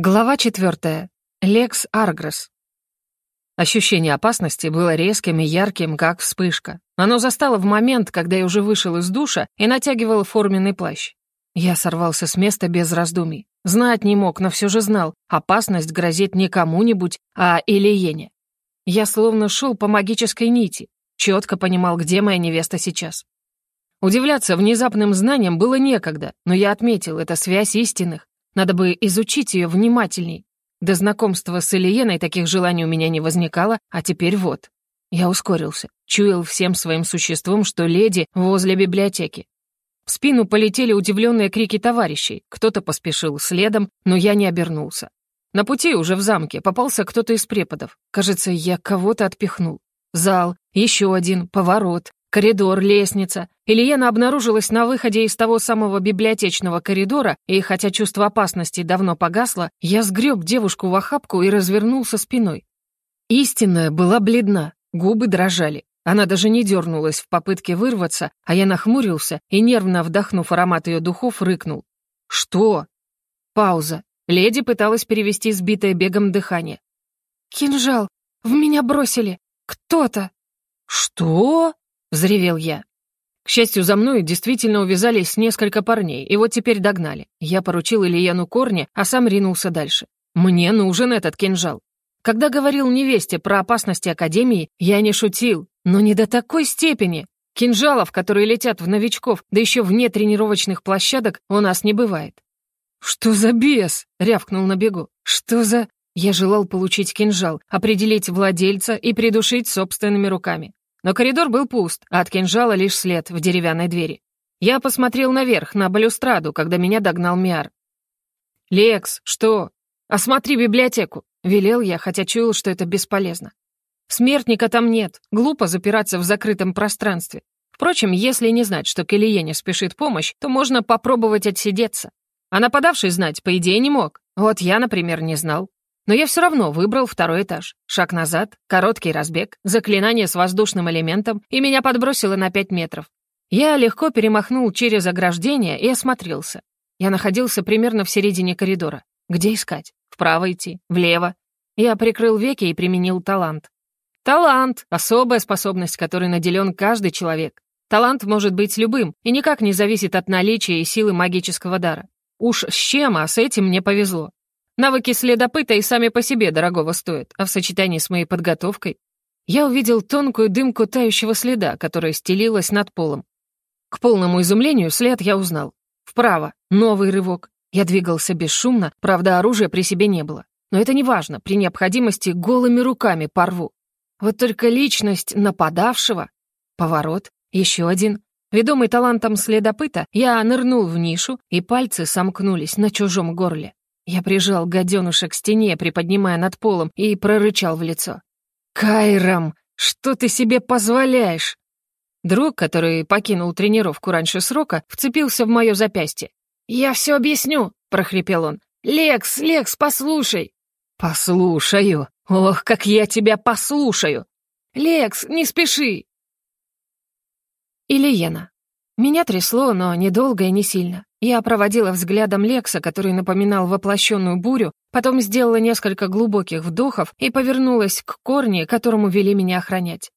Глава четвертая. Лекс Аргресс. Ощущение опасности было резким и ярким, как вспышка. Оно застало в момент, когда я уже вышел из душа и натягивал форменный плащ. Я сорвался с места без раздумий. Знать не мог, но все же знал, опасность грозит не кому-нибудь, а Ильене. Я словно шел по магической нити, четко понимал, где моя невеста сейчас. Удивляться внезапным знаниям было некогда, но я отметил, это связь истинных, надо бы изучить ее внимательней. До знакомства с Ильеной таких желаний у меня не возникало, а теперь вот. Я ускорился, чуял всем своим существом, что леди возле библиотеки. В спину полетели удивленные крики товарищей, кто-то поспешил следом, но я не обернулся. На пути уже в замке попался кто-то из преподов. Кажется, я кого-то отпихнул. Зал, еще один, поворот. Коридор, лестница. Ильена обнаружилась на выходе из того самого библиотечного коридора, и хотя чувство опасности давно погасло, я сгреб девушку в охапку и развернулся спиной. Истинная была бледна, губы дрожали. Она даже не дернулась в попытке вырваться, а я нахмурился и, нервно вдохнув аромат ее духов, рыкнул. «Что?» Пауза. Леди пыталась перевести сбитое бегом дыхание. «Кинжал! В меня бросили! Кто-то!» «Что?» — взревел я. К счастью, за мной действительно увязались несколько парней, и вот теперь догнали. Я поручил Ильяну корни, а сам ринулся дальше. Мне нужен этот кинжал. Когда говорил невесте про опасности Академии, я не шутил, но не до такой степени. Кинжалов, которые летят в новичков, да еще вне тренировочных площадок, у нас не бывает. «Что за бес?» — рявкнул на бегу. «Что за...» Я желал получить кинжал, определить владельца и придушить собственными руками. Но коридор был пуст, а от кинжала лишь след в деревянной двери. Я посмотрел наверх, на балюстраду, когда меня догнал Миар. «Лекс, что? Осмотри библиотеку!» — велел я, хотя чуял, что это бесполезно. Смертника там нет, глупо запираться в закрытом пространстве. Впрочем, если не знать, что к Ильене спешит помощь, то можно попробовать отсидеться. А нападавший знать, по идее, не мог. Вот я, например, не знал. Но я все равно выбрал второй этаж. Шаг назад, короткий разбег, заклинание с воздушным элементом, и меня подбросило на пять метров. Я легко перемахнул через ограждение и осмотрелся. Я находился примерно в середине коридора. Где искать? Вправо идти? Влево? Я прикрыл веки и применил талант. Талант — особая способность, которой наделен каждый человек. Талант может быть любым и никак не зависит от наличия и силы магического дара. Уж с чем, а с этим мне повезло. Навыки следопыта и сами по себе дорогого стоят, а в сочетании с моей подготовкой я увидел тонкую дымку тающего следа, которая стелилась над полом. К полному изумлению след я узнал. Вправо, новый рывок. Я двигался бесшумно, правда, оружия при себе не было. Но это не важно, при необходимости голыми руками порву. Вот только личность нападавшего... Поворот, еще один. Ведомый талантом следопыта, я нырнул в нишу, и пальцы сомкнулись на чужом горле. Я прижал гаденуша к стене, приподнимая над полом, и прорычал в лицо. «Кайрам, что ты себе позволяешь?» Друг, который покинул тренировку раньше срока, вцепился в мое запястье. «Я все объясню», — прохрипел он. «Лекс, Лекс, послушай». «Послушаю. Ох, как я тебя послушаю!» «Лекс, не спеши!» Ильена. Меня трясло, но недолго и не сильно. Я проводила взглядом Лекса, который напоминал воплощенную бурю, потом сделала несколько глубоких вдохов и повернулась к корне, которому вели меня охранять.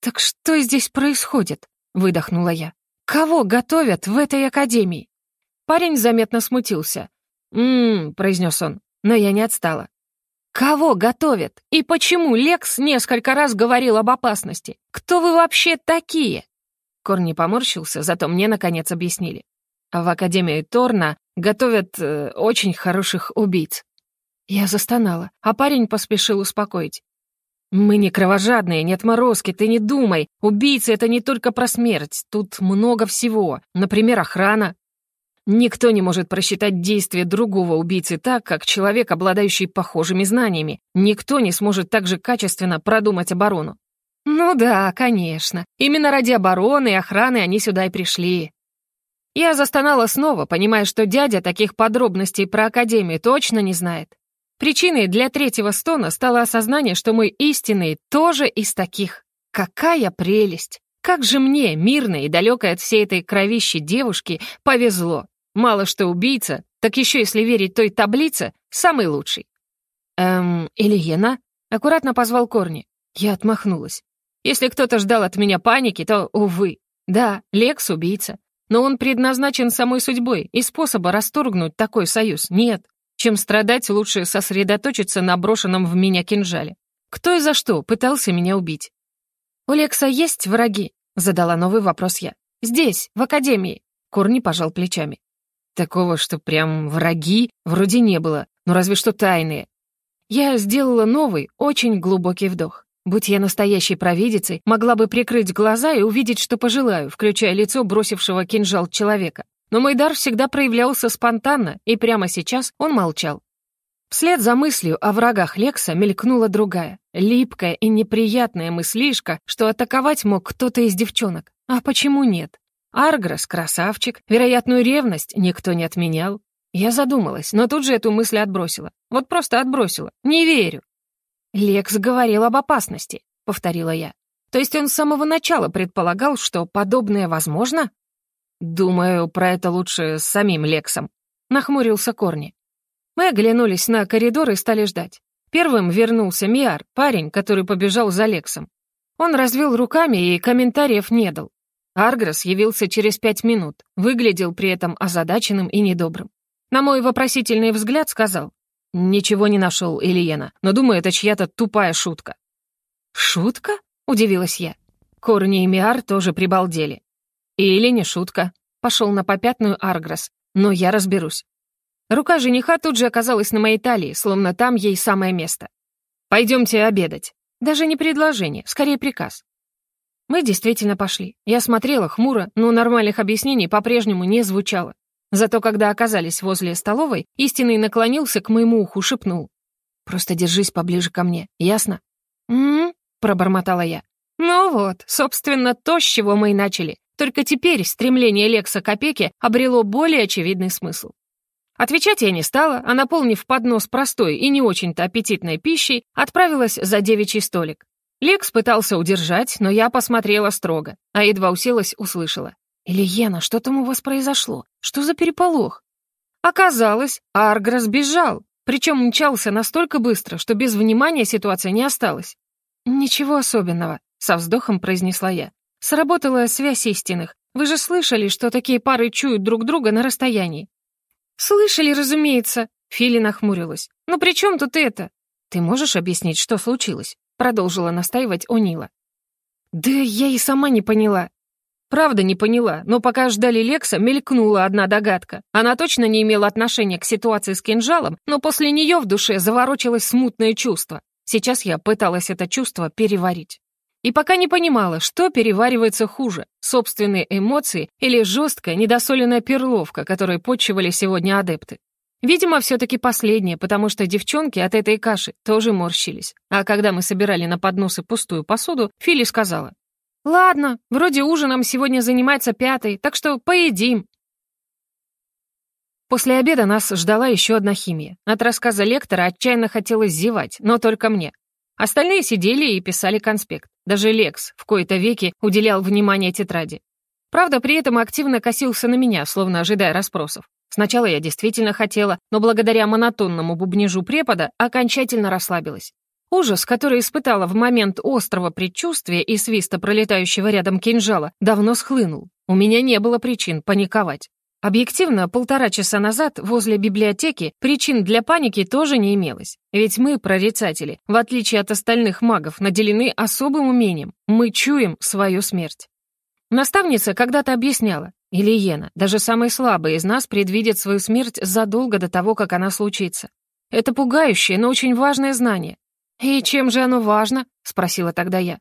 «Так что здесь происходит?» — выдохнула я. «Кого готовят в этой академии?» Парень заметно смутился. «М-м», произнес он, но я не отстала. «Кого готовят? И почему Лекс несколько раз говорил об опасности? Кто вы вообще такие?» Корни поморщился, зато мне, наконец, объяснили. В Академии Торна готовят э, очень хороших убийц. Я застонала, а парень поспешил успокоить. «Мы не кровожадные, не отморозки, ты не думай. Убийцы — это не только про смерть, тут много всего. Например, охрана. Никто не может просчитать действия другого убийцы так, как человек, обладающий похожими знаниями. Никто не сможет так же качественно продумать оборону. Ну да, конечно. Именно ради обороны и охраны они сюда и пришли. Я застонала снова, понимая, что дядя таких подробностей про Академию точно не знает. Причиной для третьего стона стало осознание, что мой истинный тоже из таких. Какая прелесть! Как же мне, мирной и далекой от всей этой кровищи девушки, повезло. Мало что убийца, так еще если верить той таблице, Самый лучший». «Эм, Ильена?» — аккуратно позвал Корни. Я отмахнулась. Если кто-то ждал от меня паники, то, увы. Да, Лекс — убийца. Но он предназначен самой судьбой, и способа расторгнуть такой союз нет. Чем страдать, лучше сосредоточиться на брошенном в меня кинжале. Кто и за что пытался меня убить? «У Лекса есть враги?» — задала новый вопрос я. «Здесь, в академии». Корни пожал плечами. Такого, что прям враги, вроде не было, но разве что тайные. Я сделала новый, очень глубокий вдох. Будь я настоящей провидицей, могла бы прикрыть глаза и увидеть, что пожелаю, включая лицо бросившего кинжал человека. Но мой дар всегда проявлялся спонтанно, и прямо сейчас он молчал. Вслед за мыслью о врагах Лекса мелькнула другая, липкая и неприятная мыслишка, что атаковать мог кто-то из девчонок. А почему нет? Аргрос — красавчик, вероятную ревность никто не отменял. Я задумалась, но тут же эту мысль отбросила. Вот просто отбросила. Не верю. «Лекс говорил об опасности», — повторила я. «То есть он с самого начала предполагал, что подобное возможно?» «Думаю, про это лучше с самим Лексом», — нахмурился Корни. Мы оглянулись на коридор и стали ждать. Первым вернулся Миар, парень, который побежал за Лексом. Он развел руками и комментариев не дал. Аргресс явился через пять минут, выглядел при этом озадаченным и недобрым. На мой вопросительный взгляд сказал, «Ничего не нашел, Ильена, но думаю, это чья-то тупая шутка». «Шутка?» — удивилась я. Корни и Миар тоже прибалдели. «Или не шутка», — пошел на попятную Аргресс, «но я разберусь». Рука жениха тут же оказалась на моей талии, словно там ей самое место. «Пойдемте обедать». Даже не предложение, скорее приказ. Мы действительно пошли. Я смотрела хмуро, но нормальных объяснений по-прежнему не звучало. Зато когда оказались возле столовой, истинный наклонился к моему уху, шепнул. «Просто держись поближе ко мне, ясно?» «М-м-м», пробормотала я. «Ну вот, собственно, то, с чего мы и начали. Только теперь стремление Лекса к опеке обрело более очевидный смысл. Отвечать я не стала, а наполнив поднос простой и не очень-то аппетитной пищей, отправилась за девичий столик. Лекс пытался удержать, но я посмотрела строго, а едва уселась, услышала. «Ильена, что там у вас произошло? Что за переполох?» Оказалось, Аргрос бежал, причем мчался настолько быстро, что без внимания ситуация не осталась. «Ничего особенного», — со вздохом произнесла я. «Сработала связь истинных. Вы же слышали, что такие пары чуют друг друга на расстоянии?» «Слышали, разумеется», — Фили нахмурилась. «Но при чем тут это?» «Ты можешь объяснить, что случилось?» — продолжила настаивать Онила. «Да я и сама не поняла», Правда не поняла, но пока ждали Лекса, мелькнула одна догадка. Она точно не имела отношения к ситуации с кинжалом, но после нее в душе заворочилось смутное чувство. Сейчас я пыталась это чувство переварить. И пока не понимала, что переваривается хуже — собственные эмоции или жесткая недосоленная перловка, которой почивали сегодня адепты. Видимо, все-таки последнее, потому что девчонки от этой каши тоже морщились. А когда мы собирали на подносы пустую посуду, Фили сказала, «Ладно, вроде ужином сегодня занимается пятый, так что поедим». После обеда нас ждала еще одна химия. От рассказа лектора отчаянно хотелось зевать, но только мне. Остальные сидели и писали конспект. Даже Лекс в кои-то веки уделял внимание тетради. Правда, при этом активно косился на меня, словно ожидая расспросов. Сначала я действительно хотела, но благодаря монотонному бубнижу препода окончательно расслабилась. Ужас, который испытала в момент острого предчувствия и свиста пролетающего рядом кинжала, давно схлынул. У меня не было причин паниковать. Объективно, полтора часа назад возле библиотеки причин для паники тоже не имелось. Ведь мы, прорицатели, в отличие от остальных магов, наделены особым умением. Мы чуем свою смерть. Наставница когда-то объясняла, Ильена, даже самые слабые из нас предвидят свою смерть задолго до того, как она случится. Это пугающее, но очень важное знание. «И чем же оно важно?» — спросила тогда я.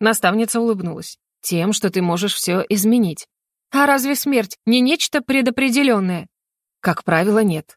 Наставница улыбнулась. «Тем, что ты можешь все изменить. А разве смерть не нечто предопределенное?» «Как правило, нет».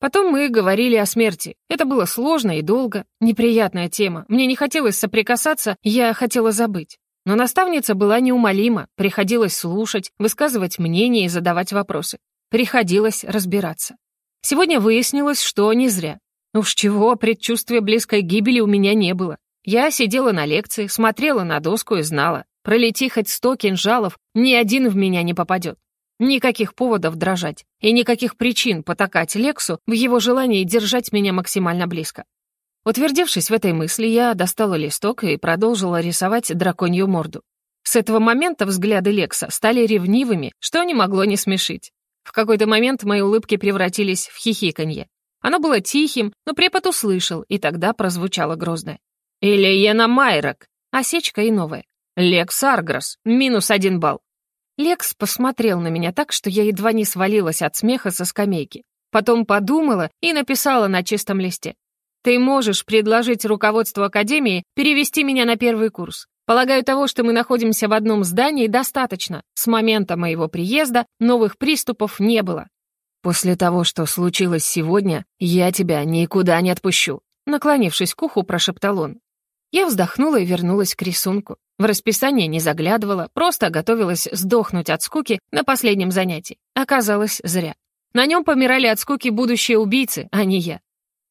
Потом мы говорили о смерти. Это было сложно и долго. Неприятная тема. Мне не хотелось соприкасаться, я хотела забыть. Но наставница была неумолима, приходилось слушать, высказывать мнение и задавать вопросы. Приходилось разбираться. Сегодня выяснилось, что не зря. Уж чего, предчувствия близкой гибели у меня не было. Я сидела на лекции, смотрела на доску и знала, пролети хоть сто кинжалов, ни один в меня не попадет. Никаких поводов дрожать и никаких причин потакать Лексу в его желании держать меня максимально близко. Утвердившись в этой мысли, я достала листок и продолжила рисовать драконью морду. С этого момента взгляды Лекса стали ревнивыми, что не могло не смешить. В какой-то момент мои улыбки превратились в хихиканье. Оно было тихим, но препод услышал, и тогда прозвучало грозное. «Ильена Майрок!» Осечка и новая. «Лекс Аргрос! Минус один балл!» Лекс посмотрел на меня так, что я едва не свалилась от смеха со скамейки. Потом подумала и написала на чистом листе. «Ты можешь предложить руководству Академии перевести меня на первый курс. Полагаю, того, что мы находимся в одном здании, достаточно. С момента моего приезда новых приступов не было. После того, что случилось сегодня, я тебя никуда не отпущу», наклонившись к уху, прошептал он. Я вздохнула и вернулась к рисунку. В расписание не заглядывала, просто готовилась сдохнуть от скуки на последнем занятии. Оказалось, зря. На нем помирали от скуки будущие убийцы, а не я.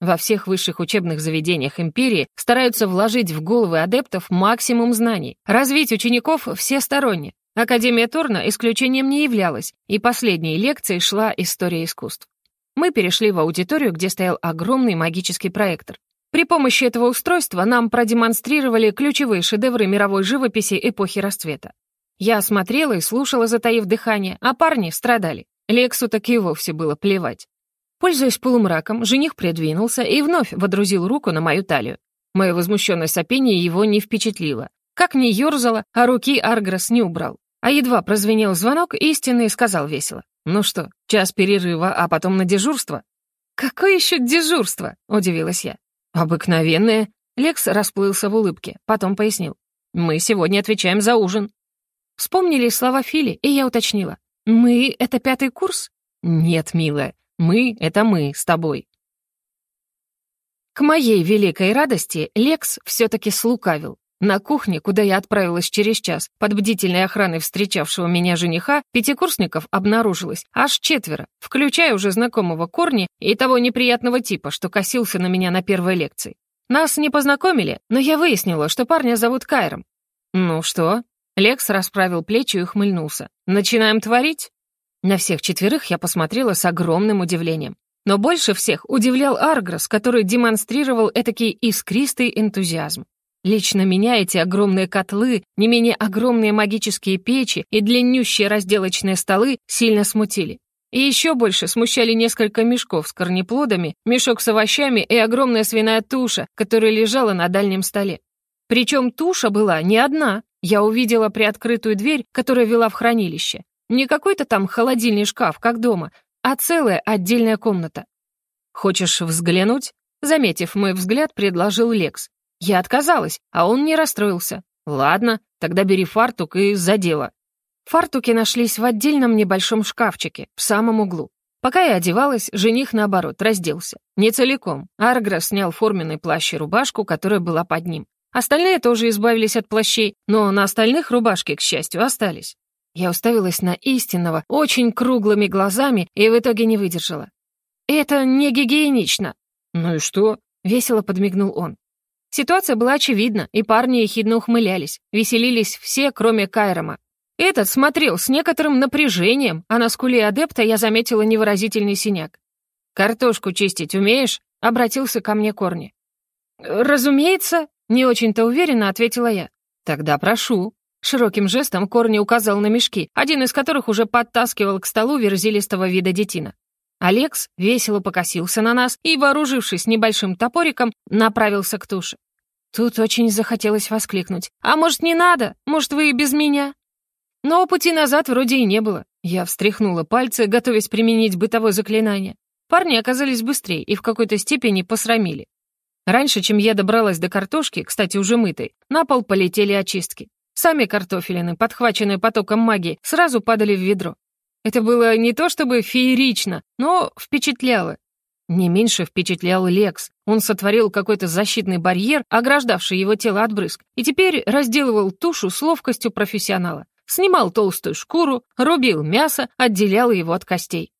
Во всех высших учебных заведениях империи стараются вложить в головы адептов максимум знаний, развить учеников всесторонне. Академия Торна исключением не являлась, и последней лекцией шла история искусств. Мы перешли в аудиторию, где стоял огромный магический проектор. При помощи этого устройства нам продемонстрировали ключевые шедевры мировой живописи эпохи расцвета. Я смотрела и слушала, затаив дыхание, а парни страдали. Лексу так и вовсе было плевать. Пользуясь полумраком, жених придвинулся и вновь водрузил руку на мою талию. Мое возмущенное сопение его не впечатлило. Как ни ерзало, а руки Аргрос не убрал. А едва прозвенел звонок, истинный сказал весело. «Ну что, час перерыва, а потом на дежурство?» «Какое еще дежурство?» — удивилась я. «Обыкновенное». Лекс расплылся в улыбке, потом пояснил. «Мы сегодня отвечаем за ужин». Вспомнили слова Фили, и я уточнила. «Мы — это пятый курс?» «Нет, милая, мы — это мы с тобой». К моей великой радости Лекс все-таки слукавил. На кухне, куда я отправилась через час, под бдительной охраной встречавшего меня жениха, пятикурсников обнаружилось аж четверо, включая уже знакомого Корни и того неприятного типа, что косился на меня на первой лекции. Нас не познакомили, но я выяснила, что парня зовут Кайром. «Ну что?» Лекс расправил плечи и ухмыльнулся. «Начинаем творить?» На всех четверых я посмотрела с огромным удивлением. Но больше всех удивлял Аргрос, который демонстрировал этакий искристый энтузиазм. Лично меня эти огромные котлы, не менее огромные магические печи и длиннющие разделочные столы сильно смутили. И еще больше смущали несколько мешков с корнеплодами, мешок с овощами и огромная свиная туша, которая лежала на дальнем столе. Причем туша была не одна. Я увидела приоткрытую дверь, которая вела в хранилище. Не какой-то там холодильный шкаф, как дома, а целая отдельная комната. «Хочешь взглянуть?» Заметив мой взгляд, предложил Лекс. Я отказалась, а он не расстроился. Ладно, тогда бери фартук и за дело. Фартуки нашлись в отдельном небольшом шкафчике, в самом углу. Пока я одевалась, жених, наоборот, разделся. Не целиком. Аргра снял форменный плащ и рубашку, которая была под ним. Остальные тоже избавились от плащей, но на остальных рубашки, к счастью, остались. Я уставилась на истинного, очень круглыми глазами и в итоге не выдержала. «Это не гигиенично». «Ну и что?» — весело подмигнул он. Ситуация была очевидна, и парни ехидно ухмылялись. Веселились все, кроме Кайрома. Этот смотрел с некоторым напряжением, а на скуле адепта я заметила невыразительный синяк. «Картошку чистить умеешь?» — обратился ко мне Корни. «Разумеется», — не очень-то уверенно ответила я. «Тогда прошу». Широким жестом Корни указал на мешки, один из которых уже подтаскивал к столу верзилистого вида детина. Алекс весело покосился на нас и, вооружившись небольшим топориком, направился к туше. Тут очень захотелось воскликнуть. «А может, не надо? Может, вы и без меня?» Но пути назад вроде и не было. Я встряхнула пальцы, готовясь применить бытовое заклинание. Парни оказались быстрее и в какой-то степени посрамили. Раньше, чем я добралась до картошки, кстати, уже мытой, на пол полетели очистки. Сами картофелины, подхваченные потоком магии, сразу падали в ведро. Это было не то чтобы феерично, но впечатляло. Не меньше впечатлял Лекс. Он сотворил какой-то защитный барьер, ограждавший его тело от брызг, и теперь разделывал тушу с ловкостью профессионала. Снимал толстую шкуру, рубил мясо, отделял его от костей.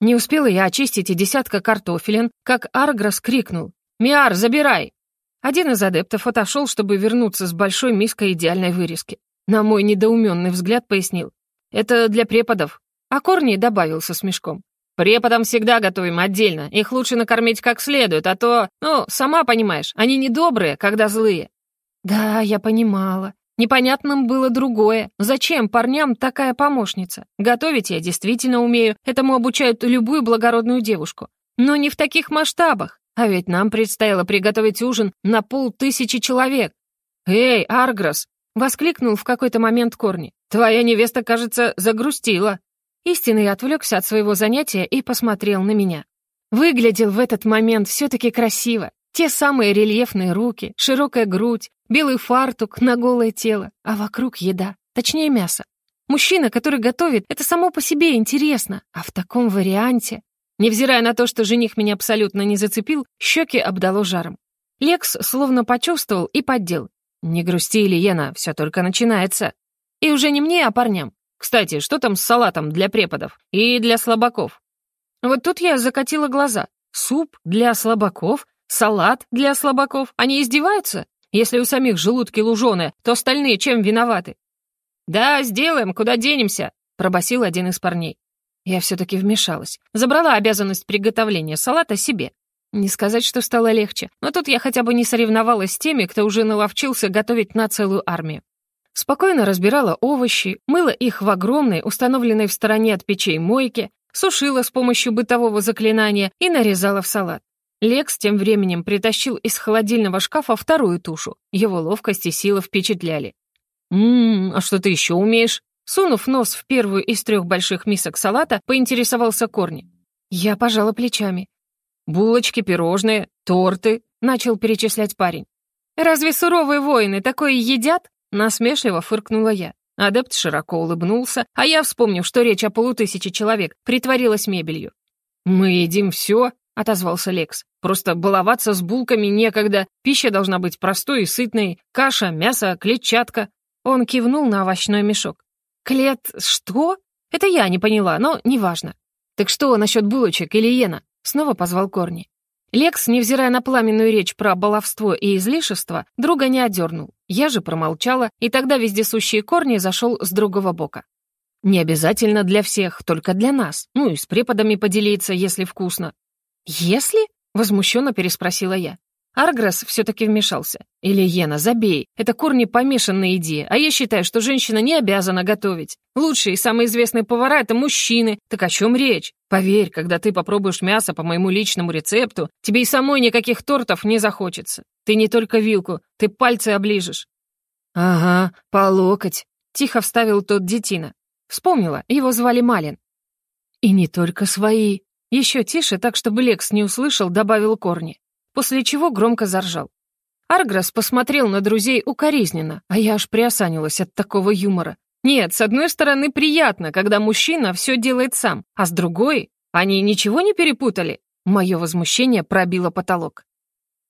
Не успела я очистить и десятка картофелин, как Аргрос крикнул «Миар, забирай!». Один из адептов отошел, чтобы вернуться с большой миской идеальной вырезки. На мой недоуменный взгляд пояснил «Это для преподов». А Корни добавил со смешком. «Преподам всегда готовим отдельно. Их лучше накормить как следует, а то, ну, сама понимаешь, они недобрые, когда злые». «Да, я понимала. Непонятным было другое. Зачем парням такая помощница? Готовить я действительно умею, этому обучают любую благородную девушку. Но не в таких масштабах. А ведь нам предстояло приготовить ужин на полтысячи человек. «Эй, Аргрос!» — воскликнул в какой-то момент Корни. «Твоя невеста, кажется, загрустила». Истинный отвлекся от своего занятия и посмотрел на меня. Выглядел в этот момент все-таки красиво. Те самые рельефные руки, широкая грудь, белый фартук на голое тело, а вокруг еда, точнее мясо. Мужчина, который готовит, это само по себе интересно, а в таком варианте... Невзирая на то, что жених меня абсолютно не зацепил, щеки обдало жаром. Лекс словно почувствовал и поддел. «Не грусти, Ильена, все только начинается. И уже не мне, а парням. Кстати, что там с салатом для преподов и для слабаков?» Вот тут я закатила глаза. Суп для слабаков? Салат для слабаков? Они издеваются? Если у самих желудки луженые, то остальные чем виноваты? «Да, сделаем, куда денемся?» — пробасил один из парней. Я все-таки вмешалась. Забрала обязанность приготовления салата себе. Не сказать, что стало легче, но тут я хотя бы не соревновалась с теми, кто уже наловчился готовить на целую армию. Спокойно разбирала овощи, мыла их в огромной, установленной в стороне от печей мойке, сушила с помощью бытового заклинания и нарезала в салат. Лекс тем временем притащил из холодильного шкафа вторую тушу. Его ловкость и сила впечатляли. «Ммм, а что ты еще умеешь?» Сунув нос в первую из трех больших мисок салата, поинтересовался Корни. Я пожала плечами. «Булочки, пирожные, торты», — начал перечислять парень. «Разве суровые воины такое едят?» — насмешливо фыркнула я. Адепт широко улыбнулся, а я, вспомнив, что речь о полутысяче человек, притворилась мебелью. «Мы едим все», — отозвался Лекс. «Просто баловаться с булками некогда. Пища должна быть простой и сытной. Каша, мясо, клетчатка». Он кивнул на овощной мешок. «Клет... что?» Это я не поняла, но неважно. «Так что насчет булочек или иена?» Снова позвал Корни. Лекс, невзирая на пламенную речь про баловство и излишество, друга не одернул. Я же промолчала, и тогда вездесущий Корни зашел с другого бока. «Не обязательно для всех, только для нас. Ну и с преподами поделиться, если вкусно». «Если?» — возмущенно переспросила я. Аргресс все-таки вмешался. «Или Ена, забей. Это корни помешан на еде, а я считаю, что женщина не обязана готовить. Лучшие и самые известные повара — это мужчины. Так о чем речь? Поверь, когда ты попробуешь мясо по моему личному рецепту, тебе и самой никаких тортов не захочется. Ты не только вилку, ты пальцы оближешь». «Ага, по локоть», — тихо вставил тот детина. Вспомнила, его звали Малин. «И не только свои», еще тише, так чтобы Лекс не услышал, добавил корни, после чего громко заржал. Арграс посмотрел на друзей укоризненно, а я аж приосанилась от такого юмора. Нет, с одной стороны, приятно, когда мужчина все делает сам, а с другой, они ничего не перепутали? Мое возмущение пробило потолок.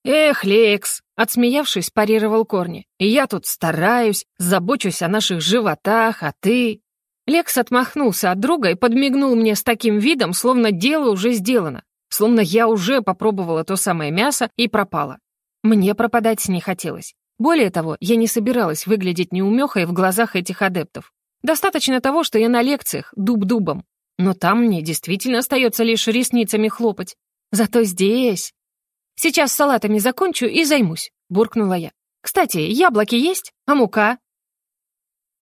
«Эх, Лекс!» — отсмеявшись, парировал Корни. «Я тут стараюсь, забочусь о наших животах, а ты...» Лекс отмахнулся от друга и подмигнул мне с таким видом, словно дело уже сделано, словно я уже попробовала то самое мясо и пропала. Мне пропадать не хотелось. Более того, я не собиралась выглядеть неумехой в глазах этих адептов. Достаточно того, что я на лекциях, дуб-дубом. Но там мне действительно остается лишь ресницами хлопать. Зато здесь... Сейчас салатами закончу и займусь, буркнула я. Кстати, яблоки есть? А мука?